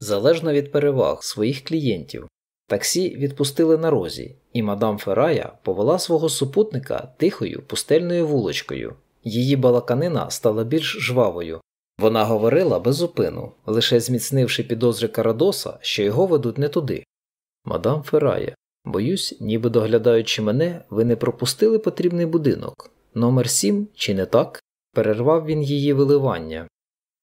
залежно від переваг своїх клієнтів. Таксі відпустили на розі, і мадам Ферая повела свого супутника тихою пустельною вуличкою. Її балаканина стала більш жвавою. Вона говорила без зупину, лише зміцнивши підозри Карадоса, що його ведуть не туди. Мадам Ферая, боюсь, ніби доглядаючи мене, ви не пропустили потрібний будинок. Номер сім, чи не так? перервав він її виливання.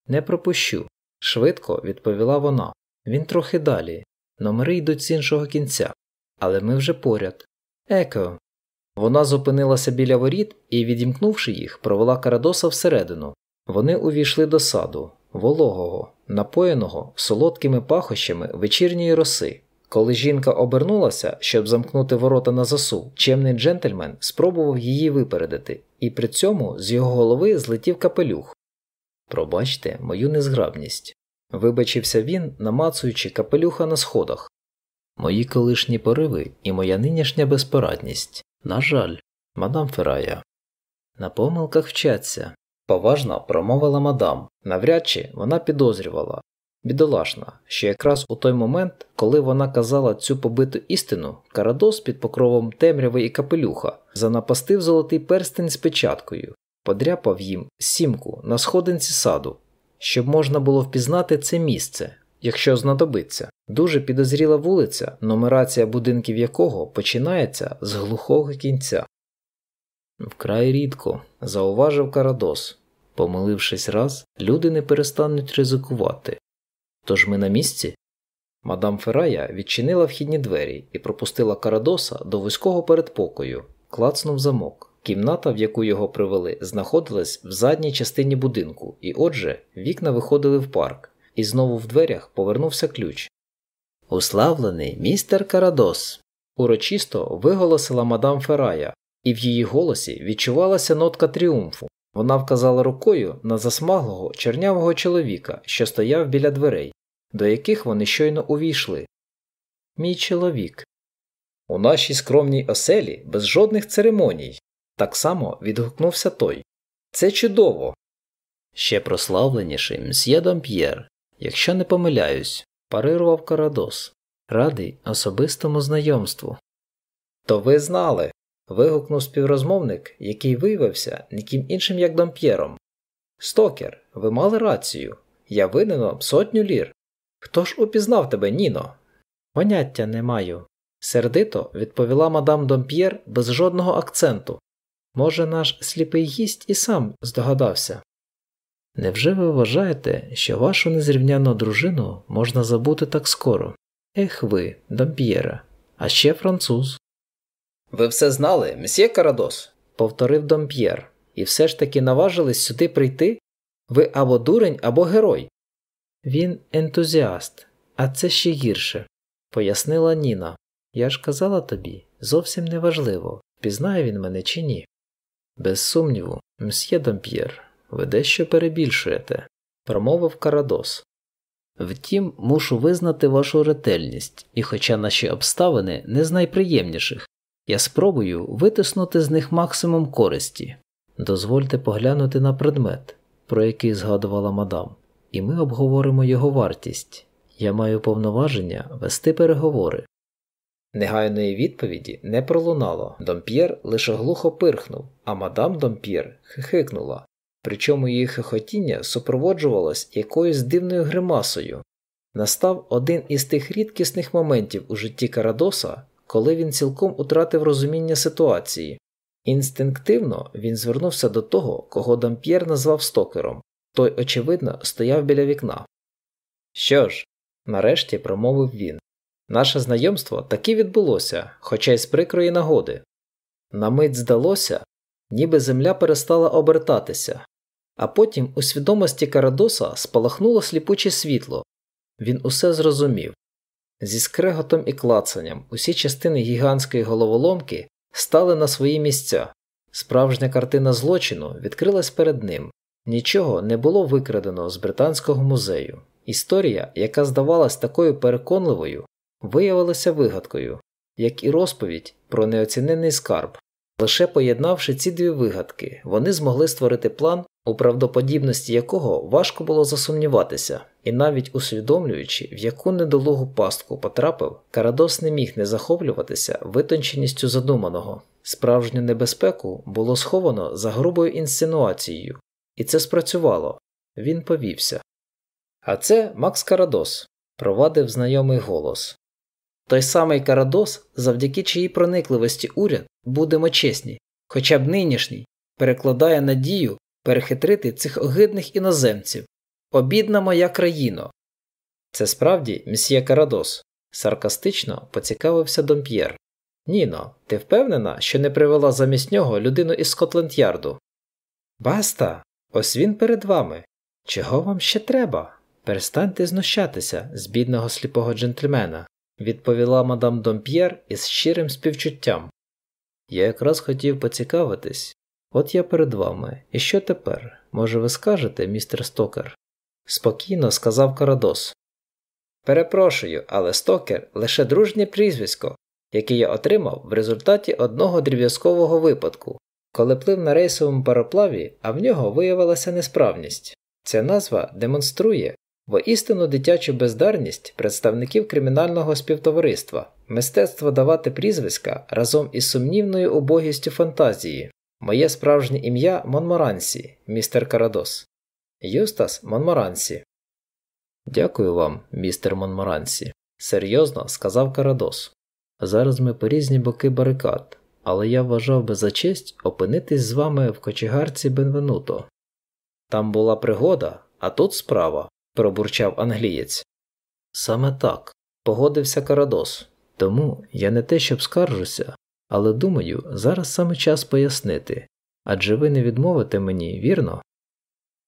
Не пропущу, швидко відповіла вона. Він трохи далі. Номери йдуть з іншого кінця, але ми вже поряд. Еко. Вона зупинилася біля воріт і, відімкнувши їх, провела Карадоса всередину. Вони увійшли до саду, вологого, напоєного солодкими пахощами вечірньої роси. Коли жінка обернулася, щоб замкнути ворота на засув, чемний джентльмен спробував її випередити, і при цьому з його голови злетів капелюх. Пробачте мою незграбність. Вибачився він, намацуючи капелюха на сходах. Мої колишні пориви і моя нинішня безпорадність. На жаль, мадам Ферая. На помилках вчаться, поважно промовила мадам. Навряд чи вона підозрювала. Бідолашна, що якраз у той момент, коли вона казала цю побиту істину, Карадос під покровом темряви і капелюха занапастив золотий перстень з печаткою, подряпав їм сімку на сходинці саду, щоб можна було впізнати це місце, якщо знадобиться. Дуже підозріла вулиця, нумерація будинків якого починається з глухого кінця. Вкрай рідко, зауважив Карадос. Помилившись раз, люди не перестануть ризикувати. Тож ми на місці? Мадам Ферая відчинила вхідні двері і пропустила Карадоса до вузького передпокою, клацнув замок. Кімната, в яку його привели, знаходилась в задній частині будинку, і отже, вікна виходили в парк, і знову в дверях повернувся ключ. Уславлений містер Карадос. урочисто виголосила мадам Ферая, і в її голосі відчувалася нотка тріумфу. Вона вказала рукою на засмаглого чернявого чоловіка, що стояв біля дверей, до яких вони щойно увійшли. Мій чоловік. У нашій скромній оселі без жодних церемоній. Так само відгукнувся той. Це чудово. Ще прославленіший мсьє Домп'єр, якщо не помиляюсь, парирував Карадос, радий особистому знайомству. То ви знали. вигукнув співрозмовник, який виявився ніким іншим, як Домп'єром. Стокер, ви мали рацію. Я винен вам сотню лір. Хто ж упізнав тебе, Ніно? Поняття не маю. Сердито відповіла мадам Домп'єр без жодного акценту. Може, наш сліпий гість і сам здогадався. Невже ви вважаєте, що вашу незрівняну дружину можна забути так скоро? Ех ви, Домп'єре, а ще француз. Ви все знали, месьє Карадос, повторив Домп'єр, і все ж таки наважились сюди прийти? Ви або дурень, або герой. Він ентузіаст, а це ще гірше, пояснила Ніна. Я ж казала тобі, зовсім неважливо, впізнає він мене чи ні. Без сумніву, мсьє Домп'єр, ви дещо перебільшуєте, промовив Карадос. Втім, мушу визнати вашу ретельність, і, хоча наші обставини не з найприємніших, я спробую витиснути з них максимум користі. Дозвольте поглянути на предмет, про який згадувала мадам, і ми обговоримо його вартість. Я маю повноваження вести переговори. Негайної відповіді не пролунало. Домп'єр лише глухо пирхнув, а мадам Домп'єр хихикнула, причому її хихотіння супроводжувалось якоюсь дивною гримасою. Настав один із тих рідкісних моментів у житті Карадоса, коли він цілком утратив розуміння ситуації. Інстинктивно він звернувся до того, кого Дамп'єр назвав стокером, той, очевидно, стояв біля вікна. Що ж, нарешті промовив він. Наше знайомство таки відбулося, хоча й з прикрої нагоди. На мить здалося, ніби земля перестала обертатися, а потім у свідомості Карадоса спалахнуло сліпуче світло. Він усе зрозумів. Зі скреготом і клацанням усі частини гігантської головоломки стали на свої місця. Справжня картина злочину відкрилась перед ним. Нічого не було викрадено з Британського музею. Історія, яка здавалась такою переконливою, виявилася вигадкою, як і розповідь про неоцінений скарб. Лише поєднавши ці дві вигадки, вони змогли створити план у правдоподібності якого важко було засумніватися, і навіть усвідомлюючи, в яку недолугу пастку потрапив, Карадос не міг не захоплюватися витонченістю задуманого. Справжню небезпеку було сховано за грубою інсинуацією, і це спрацювало він повівся. А це Макс Карадос, провадив знайомий голос. Той самий Карадос, завдяки чиїй проникливості уряд, будемо чесні, хоча б нинішній, перекладає надію перехитрити цих огидних іноземців. О, бідна моя країно. Це справді мсьє Карадос, саркастично поцікавився Домп'єр. Ніно, ти впевнена, що не привела замість нього людину із Скотленд Ярду? Баста, ось він перед вами. Чого вам ще треба? Перестаньте знущатися з бідного сліпого джентльмена, відповіла мадам Домп'єр із щирим співчуттям. Я якраз хотів поцікавитись. От я перед вами. І що тепер? Може, ви скажете, містер Стокер? спокійно сказав Карадос. Перепрошую, але Стокер лише дружнє прізвисько, яке я отримав в результаті одного дріб'язкового випадку, коли плив на рейсовому пароплаві, а в нього виявилася несправність. Ця назва демонструє воістину дитячу бездарність представників кримінального співтовариства, мистецтво давати прізвиська разом із сумнівною убогістю фантазії. Моє справжнє ім'я Монморансі, містер Карадос. Юстас Монморансі. Дякую вам, містер Монморансі, серйозно сказав Карадос. Зараз ми по різні боки барикад, але я вважав би за честь опинитись з вами в кочегарці Бенвенуто. Там була пригода, а тут справа, пробурчав англієць. Саме так, погодився Карадос. Тому я не те, щоб скаржуся, але думаю, зараз саме час пояснити адже ви не відмовите мені, вірно?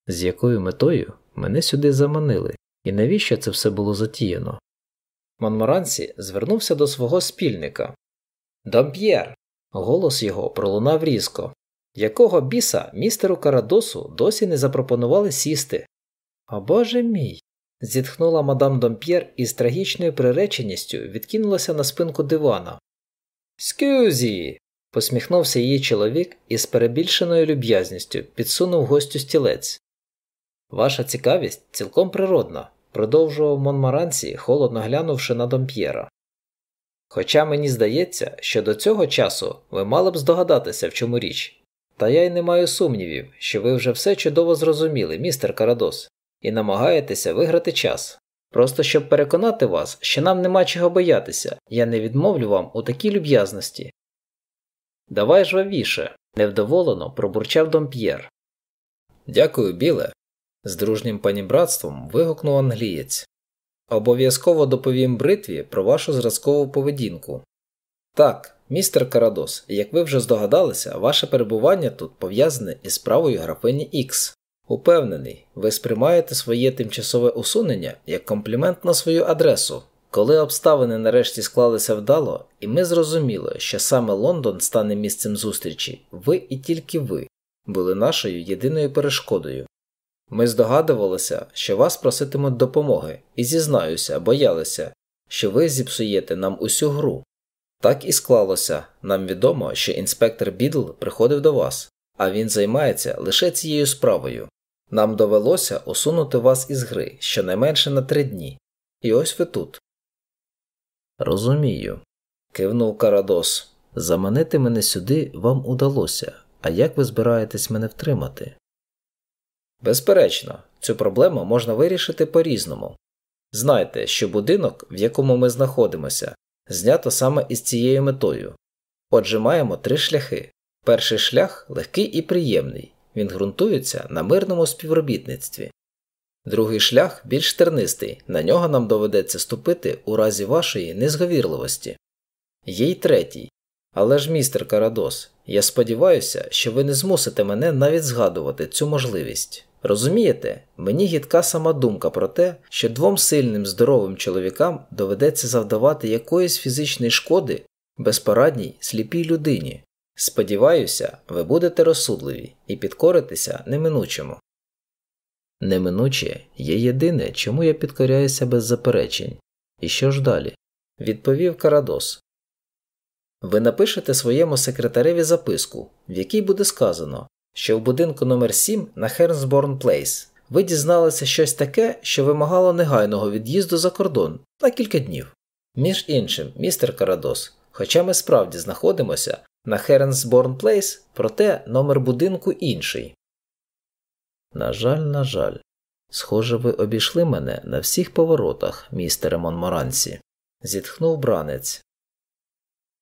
З якою метою мене сюди заманили, і навіщо це все було затіяно? Монморансі звернувся до свого спільника. Домп'єр. Голос його пролунав різко. Якого біса містеру Карадосу досі не запропонували сісти? О боже мій. зітхнула мадам Домп'єр і з трагічною приреченістю відкинулася на спинку дивана. Скюзі. посміхнувся її чоловік і з перебільшеною люб'язністю підсунув гостю стілець. Ваша цікавість цілком природна, продовжував Монмаранці, холодно глянувши на Домп'єра. Хоча мені здається, що до цього часу ви мали б здогадатися, в чому річ, та я й не маю сумнівів, що ви вже все чудово зрозуміли, містер Карадос, і намагаєтеся виграти час. Просто щоб переконати вас, що нам нема чого боятися, я не відмовлю вам у такій люб'язності. Давай жвавіше, невдоволено пробурчав Домп'єр. Дякую, біле. з дружнім панібратством вигукнув англієць. Обов'язково доповім бритві про вашу зразкову поведінку. Так, містер Карадос, як ви вже здогадалися, ваше перебування тут пов'язане із справою графині Ікс. Упевнений, ви сприймаєте своє тимчасове усунення як комплімент на свою адресу. Коли обставини нарешті склалися вдало, і ми зрозуміли, що саме Лондон стане місцем зустрічі, ви і тільки ви були нашою єдиною перешкодою. Ми здогадувалися, що вас проситимуть допомоги, і зізнаюся, боялися, що ви зіпсуєте нам усю гру. Так і склалося, нам відомо, що інспектор Бідл приходив до вас, а він займається лише цією справою. Нам довелося усунути вас із гри щонайменше на три дні. І ось ви тут. Розумію. кивнув Карадос. Заманити мене сюди вам удалося. А як ви збираєтесь мене втримати? Безперечно, цю проблему можна вирішити по різному. Знайте, що будинок, в якому ми знаходимося, знято саме із цією метою. Отже, маємо три шляхи. Перший шлях легкий і приємний, він ґрунтується на мирному співробітництві. Другий шлях більш тернистий, на нього нам доведеться ступити у разі вашої незговірливості. Є й третій. Але ж, містер Карадос, я сподіваюся, що ви не змусите мене навіть згадувати цю можливість. Розумієте, мені гідка сама думка про те, що двом сильним здоровим чоловікам доведеться завдавати якоїсь фізичної шкоди безпорадній сліпій людині. Сподіваюся, ви будете розсудливі і підкоритеся неминучому. Неминуче є єдине, чому я підкоряюся без заперечень. І що ж далі? відповів Карадос. Ви напишете своєму секретареві записку, в якій буде сказано, що в будинку номер 7 на Хернсборн Плейс ви дізналися щось таке, що вимагало негайного від'їзду за кордон на кілька днів. Між іншим, містер Карадос, хоча ми справді знаходимося на Хернсборн Плейс, проте номер будинку інший. На жаль, на жаль, схоже, ви обійшли мене на всіх поворотах, містере Монморансі, зітхнув бранець.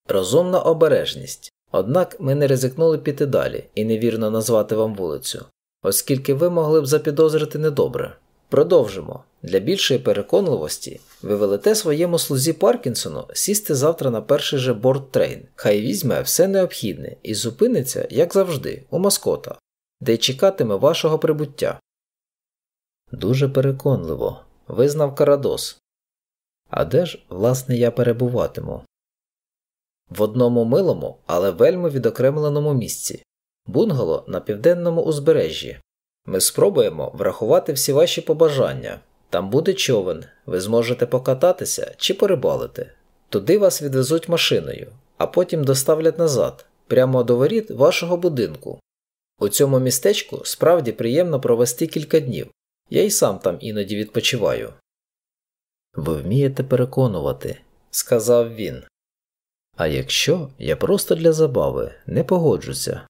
Розумна обережність. Однак ми не ризикнули піти далі і невірно назвати вам вулицю, оскільки ви могли б запідозрити недобре. Продовжимо. Для більшої переконливості ви велите своєму слузі Паркінсону сісти завтра на перший же борт трейн. Хай візьме все необхідне і зупиниться, як завжди, у маскота, де й чекатиме вашого прибуття. Дуже переконливо, визнав Карадос. А де ж, власне, я перебуватиму? В одному милому, але вельми відокремленому місці бунгало на південному узбережжі. Ми спробуємо врахувати всі ваші побажання. Там буде човен, ви зможете покататися чи порибалити. Туди вас відвезуть машиною, а потім доставлять назад, прямо до воріт вашого будинку. У цьому містечку справді приємно провести кілька днів. Я й сам там іноді відпочиваю. Ви вмієте переконувати, сказав він. А якщо я просто для забави не погоджуся.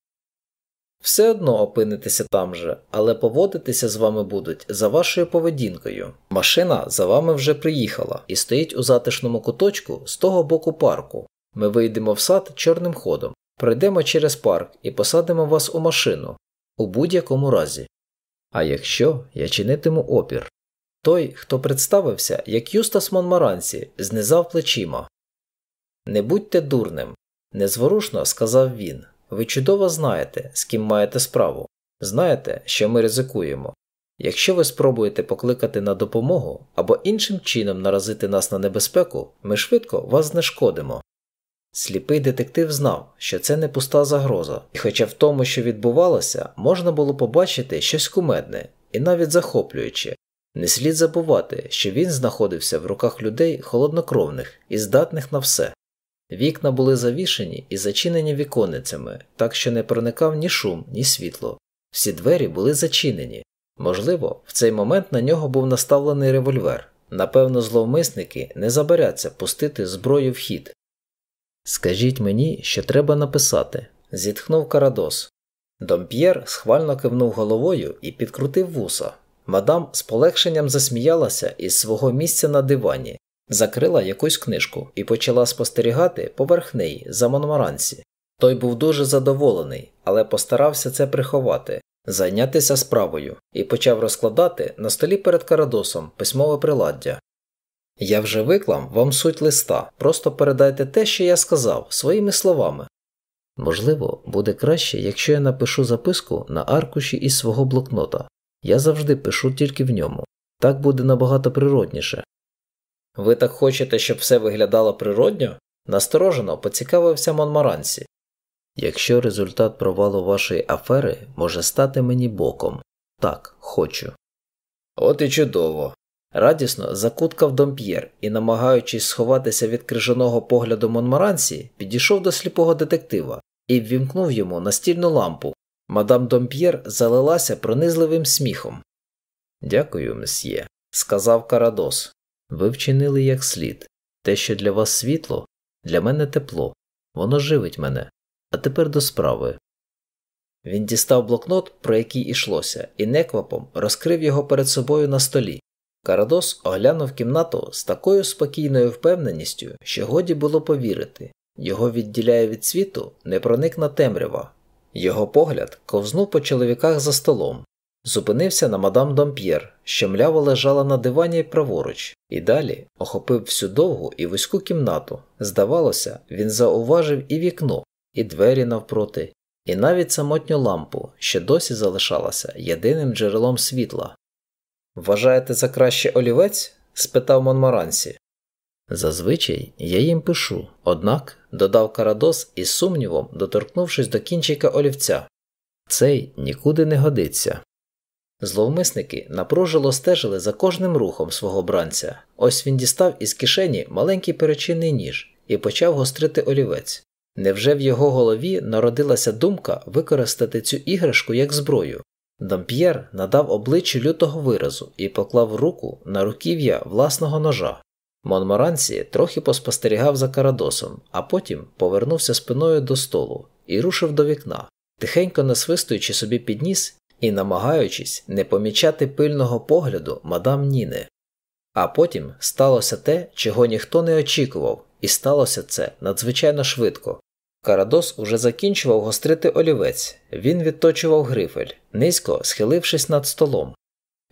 Все одно опинитеся там же, але поводитися з вами будуть за вашою поведінкою. Машина за вами вже приїхала і стоїть у затишному куточку з того боку парку. Ми вийдемо в сад чорним ходом, пройдемо через парк і посадимо вас у машину у будь-якому разі. А якщо я чинитиму опір, той, хто представився, як Юстас Монмарансі, знизав плечима. Не будьте дурним, незворушно сказав він. Ви чудово знаєте, з ким маєте справу, знаєте, що ми ризикуємо. Якщо ви спробуєте покликати на допомогу або іншим чином наразити нас на небезпеку, ми швидко вас знешкодимо. Сліпий детектив знав, що це не пуста загроза, і хоча в тому, що відбувалося, можна було побачити щось кумедне і навіть захоплююче, не слід забувати, що він знаходився в руках людей холоднокровних і здатних на все. Вікна були завішені і зачинені віконницями, так що не проникав ні шум, ні світло. Всі двері були зачинені. Можливо, в цей момент на нього був наставлений револьвер. Напевно, зловмисники не забаряться пустити зброю в хід. Скажіть мені, що треба написати, зітхнув Карадос. Домп'єр схвально кивнув головою і підкрутив вуса. Мадам з полегшенням засміялася із свого місця на дивані, закрила якусь книжку і почала спостерігати поверх неї за Монморансі. Той був дуже задоволений, але постарався це приховати, зайнятися справою і почав розкладати на столі перед Карадосом письмове приладдя. Я вже виклав вам суть листа, просто передайте те, що я сказав, своїми словами. Можливо, буде краще, якщо я напишу записку на аркуші із свого блокнота. Я завжди пишу тільки в ньому. Так буде набагато природніше. Ви так хочете, щоб все виглядало природньо? Насторожено поцікавився Монмарансі. Якщо результат провалу вашої афери може стати мені боком, так, хочу. От і чудово. Радісно закуткав Домп'єр і, намагаючись сховатися від крижаного погляду Монмарансі, підійшов до сліпого детектива і ввімкнув йому настільну лампу. Мадам Домп'єр залилася пронизливим сміхом. Дякую, месьє, сказав Карадос. Ви вчинили як слід. Те, що для вас світло, для мене тепло, воно живить мене. А тепер до справи. Він дістав блокнот, про який ішлося, і неквапом розкрив його перед собою на столі. Карадос оглянув кімнату з такою спокійною впевненістю, що годі було повірити його відділяє від світу непроникна темрява. Його погляд ковзнув по чоловіках за столом, зупинився на мадам Домп'єр, що мляво лежала на дивані праворуч, і далі охопив всю довгу і вузьку кімнату. Здавалося, він зауважив і вікно, і двері навпроти, і навіть самотню лампу, що досі залишалася єдиним джерелом світла. Вважаєте за краще олівець? спитав Монморансі. Зазвичай я їм пишу, однак додав Карадос із сумнівом, доторкнувшись до кінчика олівця. Цей нікуди не годиться. Зловмисники напружило стежили за кожним рухом свого бранця. Ось він дістав із кишені маленький перечинний ніж і почав гострити олівець. Невже в його голові народилася думка використати цю іграшку як зброю? Дамп'єр надав обличчю лютого виразу і поклав руку на руків'я власного ножа. Монморансі трохи поспостерігав за Карадосом, а потім повернувся спиною до столу і рушив до вікна, тихенько насвистуючи собі під ніс і намагаючись не помічати пильного погляду мадам Ніни. А потім сталося те, чого ніхто не очікував, і сталося це надзвичайно швидко. Карадос уже закінчував гострити олівець, він відточував грифель, низько схилившись над столом.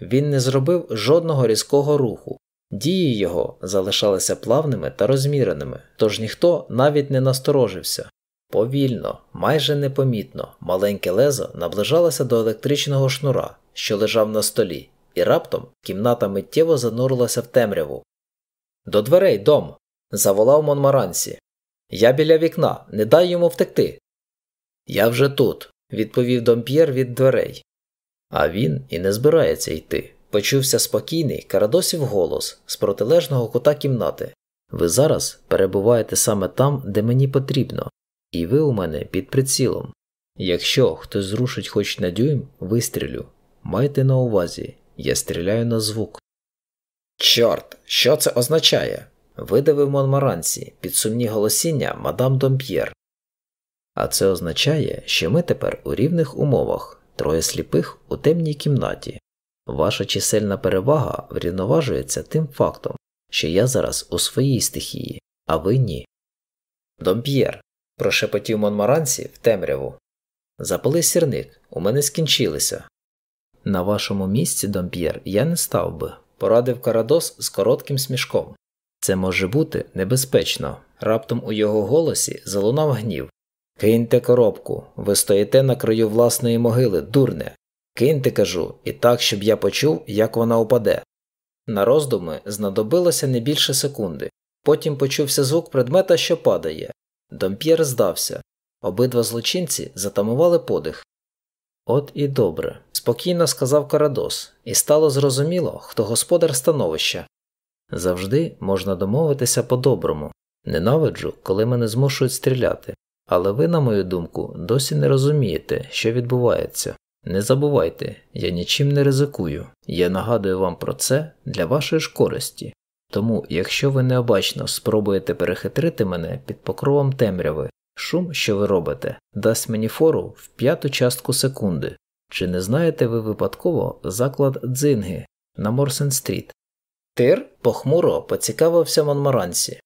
Він не зробив жодного різкого руху, дії його залишалися плавними та розміреними, тож ніхто навіть не насторожився. Повільно, майже непомітно, маленьке лезо наближалося до електричного шнура, що лежав на столі, і раптом кімната миттєво занурилася в темряву. До дверей, дом. заволав Монмарансі. Я біля вікна, не дай йому втекти. Я вже тут, відповів Домп'єр від дверей. А він і не збирається йти. Почувся спокійний Карадосів голос з протилежного кута кімнати. Ви зараз перебуваєте саме там, де мені потрібно, і ви у мене під прицілом. Якщо хтось зрушить хоч на дюйм, вистрілю. Майте на увазі, я стріляю на звук. Чорт, що це означає? видавив Монмарансі під сумні голосіння мадам Домп'єр. А це означає, що ми тепер у рівних умовах, троє сліпих у темній кімнаті. Ваша чисельна перевага врівноважується тим фактом, що я зараз у своїй стихії, а ви ні. Домп'єр. Прошепотів Монмарансі в темряву. Запали сірник, у мене скінчилися. На вашому місці, Домп'єр, я не став би, порадив Карадос з коротким смішком. Це може бути небезпечно. Раптом у його голосі залунав гнів. Киньте коробку, ви стоїте на краю власної могили, дурне. Киньте, кажу, і так, щоб я почув, як вона упаде. На роздуми знадобилося не більше секунди. Потім почувся звук предмета, що падає. Домп'єр здався. Обидва злочинці затамували подих. От і добре, спокійно сказав Карадос, і стало зрозуміло, хто господар становища. Завжди можна домовитися по-доброму. Ненавиджу, коли мене змушують стріляти, але ви, на мою думку, досі не розумієте, що відбувається. Не забувайте, я нічим не ризикую, я нагадую вам про це для вашої ж користі. Тому, якщо ви необачно спробуєте перехитрити мене під покровом темряви, шум, що ви робите, дасть мені фору в п'яту частку секунди. Чи не знаєте ви випадково заклад дзинги на Морсен Стріт? Тир похмуро поцікавився Монморансі.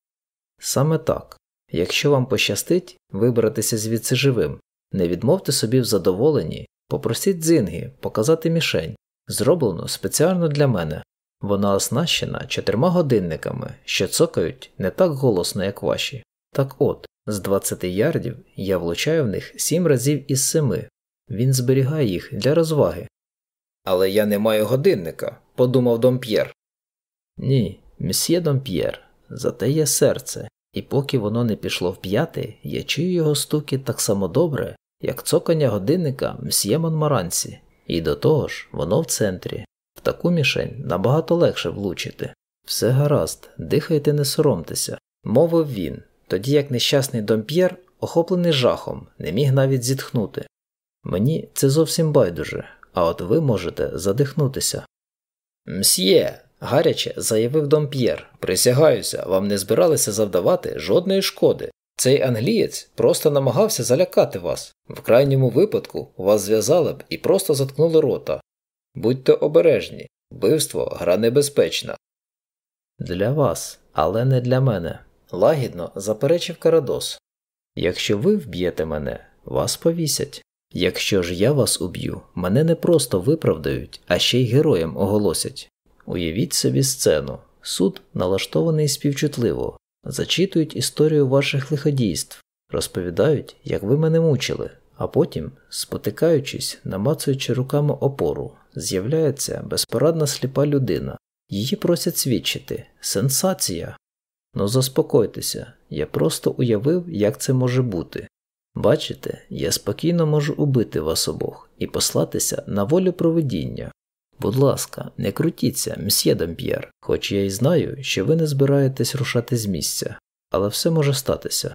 Саме так. Якщо вам пощастить вибратися звідси живим, не відмовте собі в задоволенні, попросіть дзинги показати мішень, зроблену спеціально для мене. Вона оснащена чотирма годинниками, що цокають не так голосно, як ваші. Так от, з 20 ярдів я влучаю в них сім разів із семи. Він зберігає їх для розваги. Але я не маю годинника, подумав Домп'єр. Ні, мсьє Домп'єр, зате є серце, і поки воно не пішло в п'яти, я чую його стуки так само добре, як цокання годинника мсьє Монмарансі, і до того ж, воно в центрі. Таку мішень набагато легше влучити. Все гаразд, дихайте, не соромтеся, мовив він, тоді як нещасний Домп'єр, охоплений жахом, не міг навіть зітхнути. Мені це зовсім байдуже, а от ви можете задихнутися. Мсьє, гаряче заявив Домп'єр, присягаюся, вам не збиралися завдавати жодної шкоди. Цей англієць просто намагався залякати вас. В крайньому випадку вас зв'язали б і просто заткнули рота. Будьте обережні, вбивство гра небезпечна. Для вас, але не для мене, лагідно заперечив Карадос. Якщо ви вб'єте мене, вас повісять. Якщо ж я вас уб'ю, мене не просто виправдають, а ще й героєм оголосять. Уявіть собі сцену. Суд налаштований співчутливо, зачитують історію ваших лиходійств, розповідають, як ви мене мучили, а потім, спотикаючись, намацуючи руками опору, з'являється безпорадна сліпа людина. Її просять свідчити. Сенсація. Ну заспокойтеся, я просто уявив, як це може бути. Бачите, я спокійно можу убити вас обох і послатися на волю проведіння. Будь ласка, не крутіться, мсьє Дамп'єр, хоч я й знаю, що ви не збираєтесь рушати з місця, але все може статися.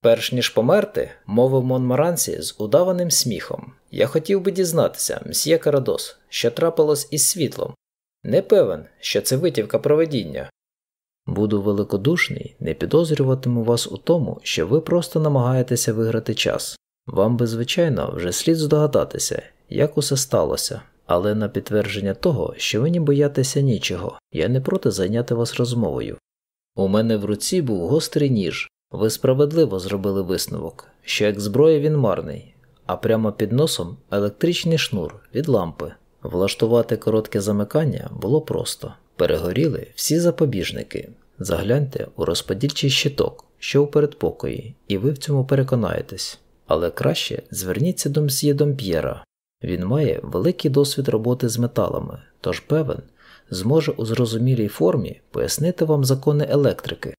Перш ніж померти, мовив Монмарансі з удаваним сміхом. Я хотів би дізнатися, мсьє Карадос, що трапилось із світлом. Не певен, що це витівка проведіння. Буду великодушний, не підозрюватиму вас у тому, що ви просто намагаєтеся виграти час. Вам би, звичайно, вже слід здогадатися, як усе сталося, але на підтвердження того, що ви не боятеся нічого, я не проти зайняти вас розмовою. У мене в руці був гострий ніж, ви справедливо зробили висновок, що як зброя він марний, а прямо під носом електричний шнур від лампи. Влаштувати коротке замикання було просто. Перегоріли всі запобіжники. Загляньте у розподільчий щиток, що у передпокої, і ви в цьому переконаєтесь. Але краще зверніться до мсьє Домп'єра. Він має великий досвід роботи з металами, тож певен, зможе у зрозумілій формі пояснити вам закони електрики.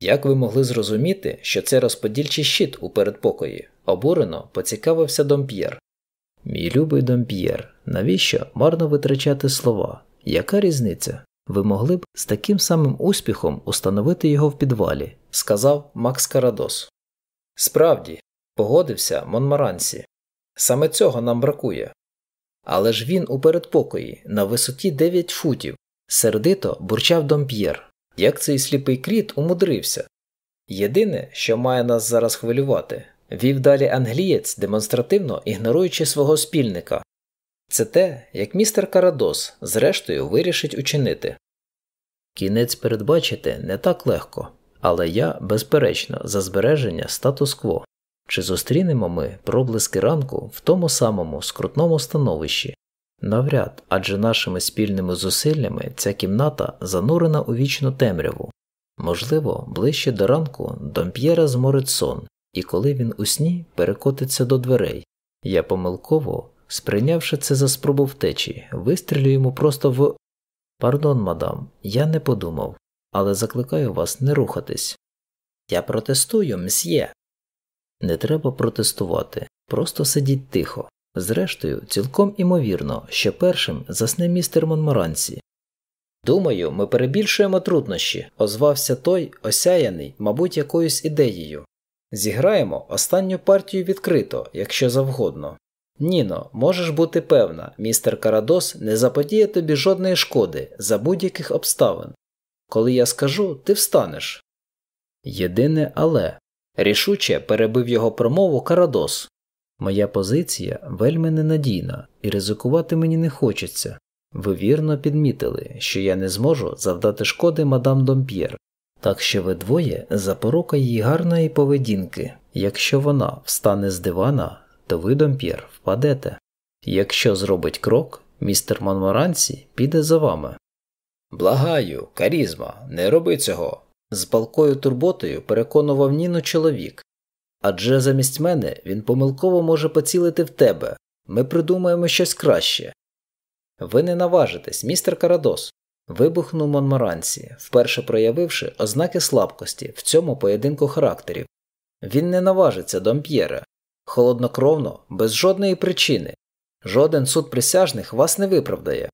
Як ви могли зрозуміти, що це розподільчий щит у передпокої? обурено поцікавився Домп'єр. Мій любий Домп'єр, навіщо марно витрачати слова? Яка різниця? Ви могли б з таким самим успіхом установити його в підвалі, сказав Макс Карадос. Справді, погодився Монмарансі. Саме цього нам бракує. Але ж він у передпокої на висоті 9 футів, сердито бурчав Домп'єр. Як цей сліпий кріт умудрився. Єдине, що має нас зараз хвилювати, вів далі англієць, демонстративно ігноруючи свого спільника. Це те, як містер Карадос, зрештою, вирішить учинити. Кінець передбачити не так легко, але я, безперечно, за збереження статус-кво. Чи зустрінемо ми проблиски ранку в тому самому скрутному становищі? Навряд, адже нашими спільними зусиллями ця кімната занурена у вічну темряву. Можливо, ближче до ранку Домп'єра зморить сон, і коли він у сні перекотиться до дверей, я помилково, сприйнявши це за спробу втечі, вистрілю йому просто в. Пардон, мадам, я не подумав, але закликаю вас не рухатись. Я протестую, мсьє. Не треба протестувати, просто сидіть тихо. Зрештою, цілком імовірно, що першим засне містер Монморансі. Думаю, ми перебільшуємо труднощі, озвався той, осяяний, мабуть, якоюсь ідеєю. Зіграємо останню партію відкрито, якщо завгодно. Ніно, можеш бути певна, містер Карадос не заподіє тобі жодної шкоди за будь-яких обставин. Коли я скажу, ти встанеш. Єдине але. Рішуче перебив його промову Карадос. Моя позиція вельми ненадійна, і ризикувати мені не хочеться. Ви вірно підмітили, що я не зможу завдати шкоди мадам Домп'єр, так що ви двоє запорука її гарної поведінки. Якщо вона встане з дивана, то ви Домп'єр впадете. Якщо зробить крок, містер Монморансі піде за вами. Благаю, карізма, не роби цього. З палкою турботою переконував Ніну чоловік. Адже замість мене він помилково може поцілити в тебе. Ми придумаємо щось краще. Ви не наважитесь, містер Карадос. вибухнув Монморансі, вперше проявивши ознаки слабкості в цьому поєдинку характерів. Він не наважиться Домп'єре. Холоднокровно, без жодної причини. Жоден суд присяжних вас не виправдає.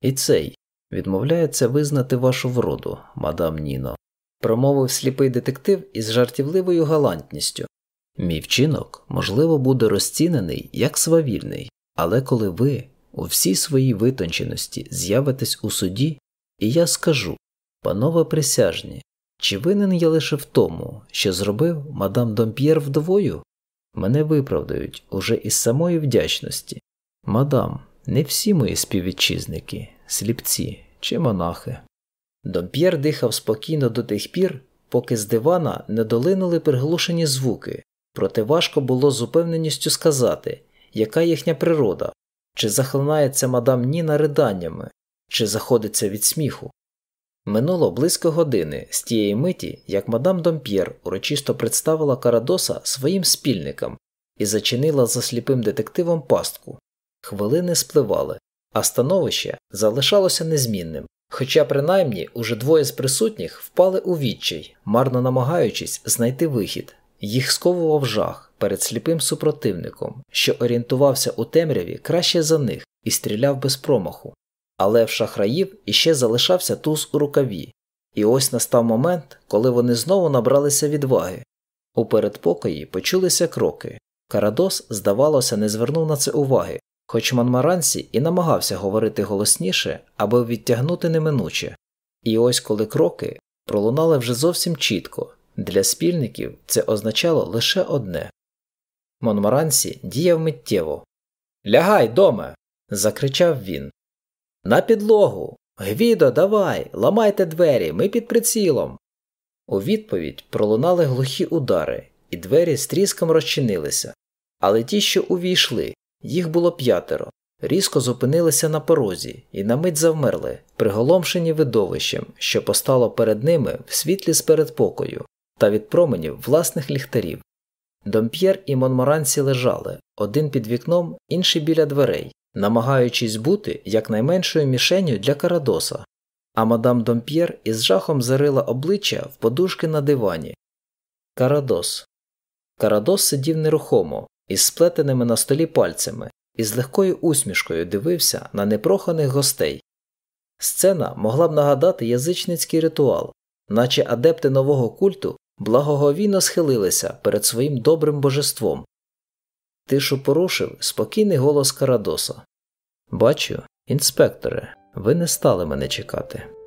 І цей відмовляється визнати вашу вроду, мадам Ніно промовив сліпий детектив із жартівливою галантністю. Мій вчинок, можливо, буде розцінений як свавільний, але коли ви у всій своїй витонченості з'явитесь у суді, і я скажу, панове присяжні, чи винен я лише в тому, що зробив мадам Домп'єр вдовою? Мене виправдають уже із самої вдячності. Мадам, не всі мої співвітчизники, сліпці чи монахи. Домп'єр дихав спокійно до тих пір, поки з дивана не долинули приглушені звуки, проте важко було з упевненістю сказати, яка їхня природа, чи захлинається мадам Ніна риданнями, чи заходиться від сміху. Минуло близько години з тієї миті, як мадам Домп'єр урочисто представила Карадоса своїм спільникам і зачинила за сліпим детективом пастку. Хвилини спливали, а становище залишалося незмінним. Хоча принаймні уже двоє з присутніх впали у відчай, марно намагаючись знайти вихід, їх сковував жах перед сліпим супротивником, що орієнтувався у темряві краще за них і стріляв без промаху. Але в шахраїв іще залишався туз у рукаві, і ось настав момент, коли вони знову набралися відваги. У передпокої почулися кроки. Карадос, здавалося, не звернув на це уваги, хоч Монмарансі і намагався говорити голосніше, аби відтягнути неминуче. І ось коли кроки пролунали вже зовсім чітко, для спільників це означало лише одне Монмарансі діяв миттєво. Лягай, доме. закричав він. На підлогу. Гвідо, давай, ламайте двері, ми під прицілом. У відповідь пролунали глухі удари, і двері з тріском розчинилися. Але ті, що увійшли, їх було п'ятеро, різко зупинилися на порозі і на мить завмерли, приголомшені видовищем, що постало перед ними в світлі з передпокою та від променів власних ліхтарів. Домп'єр і Монморансі лежали один під вікном, інший біля дверей, намагаючись бути якнайменшою мішенью для Карадоса, а мадам Домп'єр із жахом зарила обличчя в подушки на дивані. Карадос. Карадос сидів нерухомо, із сплетеними на столі пальцями, і з легкою усмішкою дивився на непроханих гостей. Сцена могла б нагадати язичницький ритуал, наче адепти нового культу благоговійно схилилися перед своїм добрим божеством. Тишу порушив спокійний голос Карадоса. Бачу, інспекторе, ви не стали мене чекати.